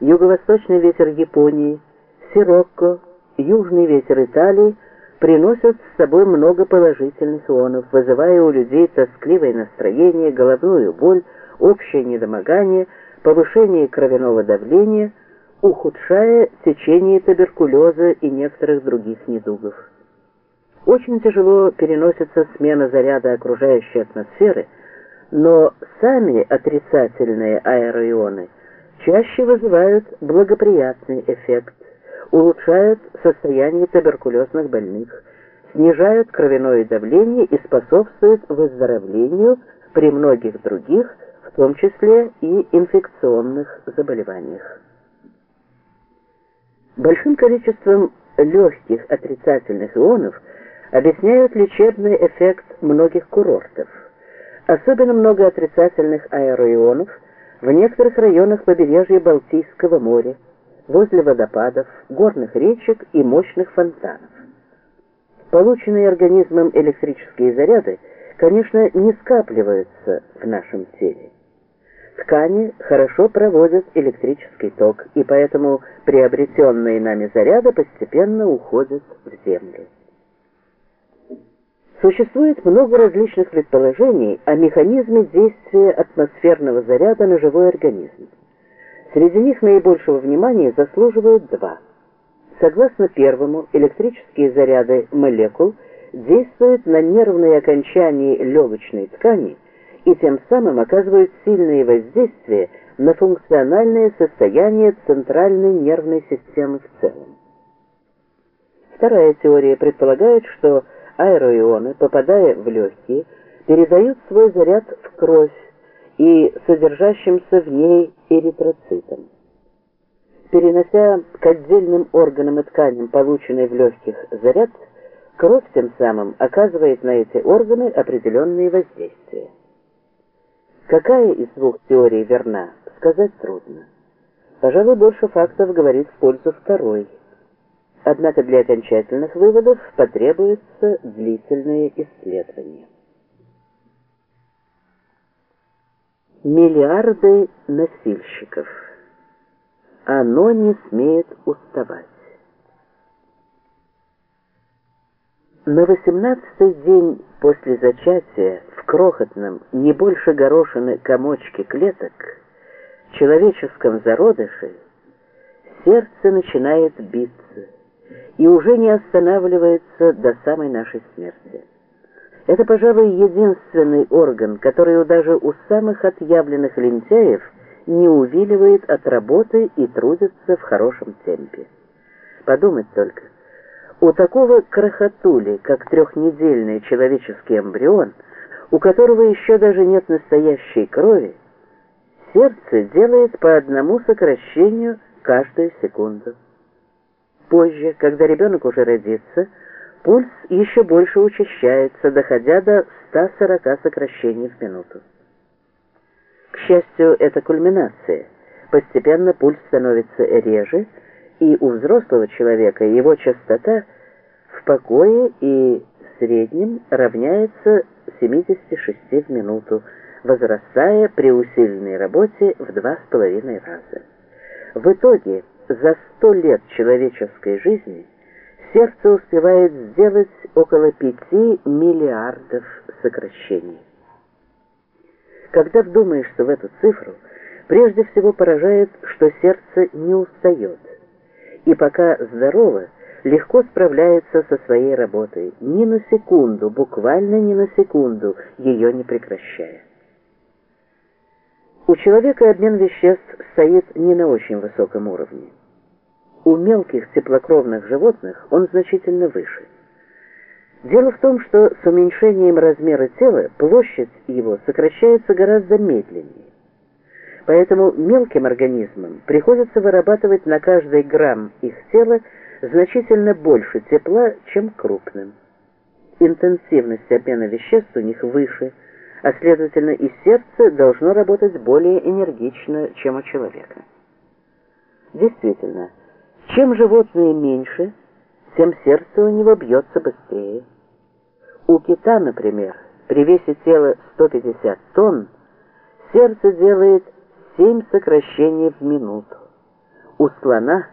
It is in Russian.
юго-восточный ветер Японии, сирокко, южный ветер Италии приносят с собой много положительных ионов, вызывая у людей тоскливое настроение, головную боль, общее недомогание, повышение кровяного давления, ухудшая течение туберкулеза и некоторых других недугов. Очень тяжело переносится смена заряда окружающей атмосферы, но сами отрицательные аэроионы чаще вызывают благоприятный эффект, улучшают состояние туберкулезных больных, снижают кровяное давление и способствуют выздоровлению при многих других, в том числе и инфекционных заболеваниях. Большим количеством легких отрицательных ионов – объясняют лечебный эффект многих курортов. Особенно много отрицательных аэроионов в некоторых районах побережья Балтийского моря, возле водопадов, горных речек и мощных фонтанов. Полученные организмом электрические заряды, конечно, не скапливаются в нашем теле. Ткани хорошо проводят электрический ток, и поэтому приобретенные нами заряды постепенно уходят в землю. Существует много различных предположений о механизме действия атмосферного заряда на живой организм. Среди них наибольшего внимания заслуживают два. Согласно первому, электрические заряды молекул действуют на нервные окончания легочной ткани и тем самым оказывают сильное воздействие на функциональное состояние центральной нервной системы в целом. Вторая теория предполагает, что аэроионы, попадая в легкие, передают свой заряд в кровь и содержащимся в ней эритроцитам. Перенося к отдельным органам и тканям полученный в легких заряд, кровь тем самым оказывает на эти органы определенные воздействия. Какая из двух теорий верна, сказать трудно. Пожалуй, больше фактов говорит в пользу второй – Однако для окончательных выводов потребуется длительное исследование. Миллиарды носильщиков. Оно не смеет уставать. На восемнадцатый день после зачатия в крохотном, не больше горошины комочке клеток, человеческом зародыше, сердце начинает биться и уже не останавливается до самой нашей смерти. Это, пожалуй, единственный орган, который даже у самых отъявленных лентяев не увиливает от работы и трудится в хорошем темпе. Подумать только, у такого крохотули, как трехнедельный человеческий эмбрион, у которого еще даже нет настоящей крови, сердце делает по одному сокращению каждую секунду. Позже, когда ребенок уже родится, пульс еще больше учащается, доходя до 140 сокращений в минуту. К счастью, это кульминация. Постепенно пульс становится реже, и у взрослого человека его частота в покое и в среднем равняется 76 в минуту, возрастая при усиленной работе в два с половиной раза. В итоге за сто лет человеческой жизни сердце успевает сделать около пяти миллиардов сокращений. Когда вдумаешься в эту цифру, прежде всего поражает, что сердце не устает, и пока здорово, легко справляется со своей работой, ни на секунду, буквально ни на секунду, ее не прекращая. У человека обмен веществ стоит не на очень высоком уровне. У мелких теплокровных животных он значительно выше. Дело в том, что с уменьшением размера тела площадь его сокращается гораздо медленнее. Поэтому мелким организмам приходится вырабатывать на каждый грамм их тела значительно больше тепла, чем крупным. Интенсивность обмена веществ у них выше – а следовательно и сердце должно работать более энергично, чем у человека. Действительно, чем животное меньше, тем сердце у него бьется быстрее. У кита, например, при весе тела 150 тонн, сердце делает 7 сокращений в минуту, У слона